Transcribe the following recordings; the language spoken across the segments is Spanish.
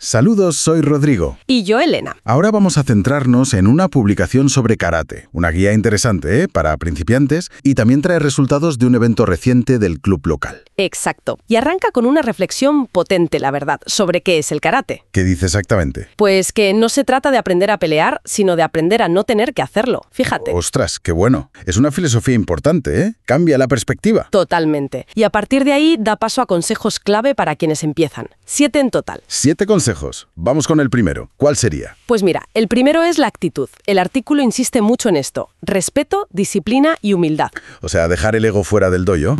Saludos, soy Rodrigo. Y yo, Elena. Ahora vamos a centrarnos en una publicación sobre karate, una guía interesante ¿eh? para principiantes y también trae resultados de un evento reciente del club local. Exacto. Y arranca con una reflexión potente, la verdad, sobre qué es el karate. ¿Qué dice exactamente? Pues que no se trata de aprender a pelear, sino de aprender a no tener que hacerlo. Fíjate. Ostras, qué bueno. Es una filosofía importante, ¿eh? Cambia la perspectiva. Totalmente. Y a partir de ahí da paso a consejos clave para quienes empiezan. Siete en total. Siete consejos. Vamos con el primero. ¿Cuál sería? Pues mira, el primero es la actitud. El artículo insiste mucho en esto. Respeto, disciplina y humildad. O sea, dejar el ego fuera del doyo.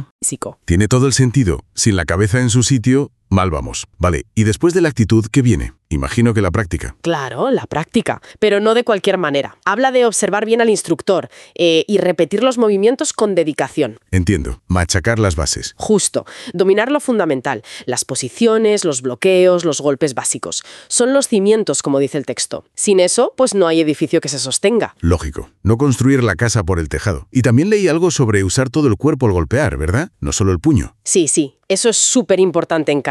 Tiene todo el sentido. Sin la cabeza en su sitio, mal vamos. Vale, y después de la actitud, ¿qué viene? Imagino que la práctica. Claro, la práctica, pero no de cualquier manera. Habla de observar bien al instructor eh, y repetir los movimientos con dedicación. Entiendo. Machacar las bases. Justo. Dominar lo fundamental. Las posiciones, los bloqueos, los golpes básicos. Son los cimientos, como dice el texto. Sin eso, pues no hay edificio que se sostenga. Lógico. No construir la casa por el tejado. Y también leí algo sobre usar todo el cuerpo al golpear, ¿verdad? No solo el puño. Sí, sí. Eso es súper importante en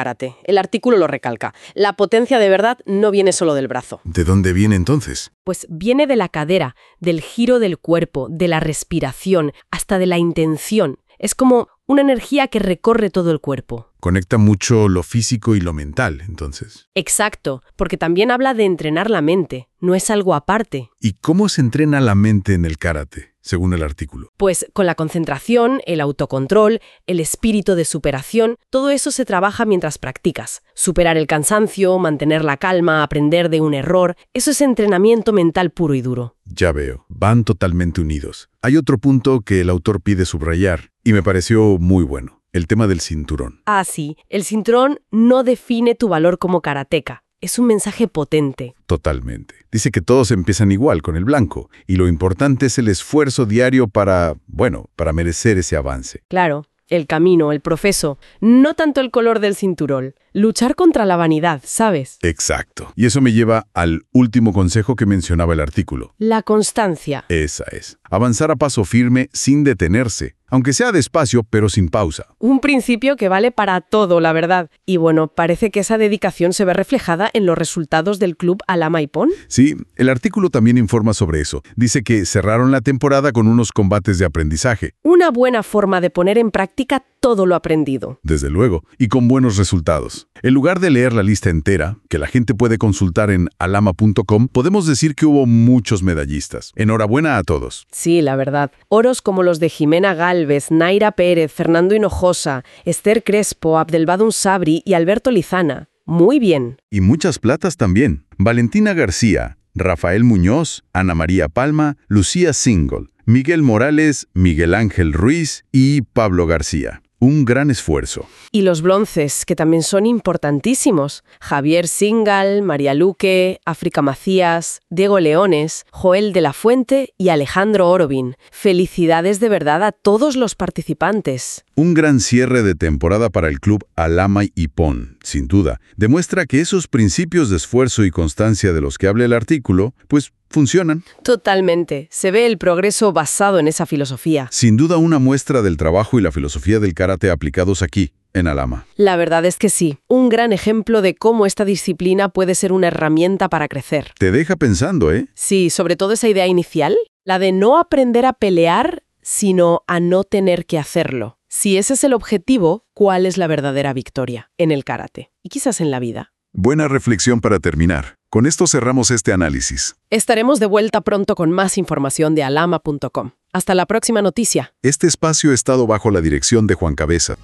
El artículo lo recalca. La potencia de verdad no viene solo del brazo. ¿De dónde viene entonces? Pues viene de la cadera, del giro del cuerpo, de la respiración, hasta de la intención. Es como una energía que recorre todo el cuerpo. Conecta mucho lo físico y lo mental, entonces. Exacto, porque también habla de entrenar la mente, no es algo aparte. ¿Y cómo se entrena la mente en el karate, según el artículo? Pues con la concentración, el autocontrol, el espíritu de superación, todo eso se trabaja mientras practicas. Superar el cansancio, mantener la calma, aprender de un error, eso es entrenamiento mental puro y duro. Ya veo, van totalmente unidos. Hay otro punto que el autor pide subrayar, y me pareció muy bueno, el tema del cinturón. Ah, sí, el cinturón no define tu valor como karateca. Es un mensaje potente. Totalmente. Dice que todos empiezan igual, con el blanco, y lo importante es el esfuerzo diario para, bueno, para merecer ese avance. Claro, el camino, el profeso, no tanto el color del cinturón. Luchar contra la vanidad, ¿sabes? Exacto. Y eso me lleva al último consejo que mencionaba el artículo. La constancia. Esa es. Avanzar a paso firme sin detenerse, aunque sea despacio, pero sin pausa. Un principio que vale para todo, la verdad. Y bueno, parece que esa dedicación se ve reflejada en los resultados del club Alama y Pon. Sí, el artículo también informa sobre eso. Dice que cerraron la temporada con unos combates de aprendizaje. Una buena forma de poner en práctica todo lo aprendido. Desde luego, y con buenos resultados. En lugar de leer la lista entera, que la gente puede consultar en alama.com, podemos decir que hubo muchos medallistas. Enhorabuena a todos. Sí, la verdad. Oros como los de Jimena Galvez, Naira Pérez, Fernando Hinojosa, Esther Crespo, Abdelbadun Sabri y Alberto Lizana. Muy bien. Y muchas platas también. Valentina García, Rafael Muñoz, Ana María Palma, Lucía Single, Miguel Morales, Miguel Ángel Ruiz y Pablo García. Un gran esfuerzo. Y los bronces, que también son importantísimos. Javier Singal, María Luque, África Macías, Diego Leones, Joel de la Fuente y Alejandro Orobin. Felicidades de verdad a todos los participantes. Un gran cierre de temporada para el club Alama y Pon, sin duda. Demuestra que esos principios de esfuerzo y constancia de los que habla el artículo, pues funcionan. Totalmente. Se ve el progreso basado en esa filosofía. Sin duda una muestra del trabajo y la filosofía del karate aplicados aquí, en Alama. La verdad es que sí. Un gran ejemplo de cómo esta disciplina puede ser una herramienta para crecer. Te deja pensando, ¿eh? Sí, sobre todo esa idea inicial, la de no aprender a pelear, sino a no tener que hacerlo. Si ese es el objetivo, ¿cuál es la verdadera victoria en el karate? Y quizás en la vida. Buena reflexión para terminar. Con esto cerramos este análisis. Estaremos de vuelta pronto con más información de alama.com. Hasta la próxima noticia. Este espacio ha estado bajo la dirección de Juan Cabeza.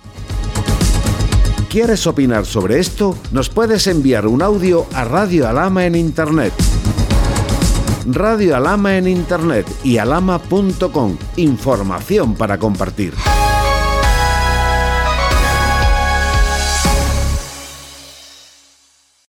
¿Quieres opinar sobre esto? Nos puedes enviar un audio a Radio Alama en Internet. Radio Alama en Internet y alama.com. Información para compartir.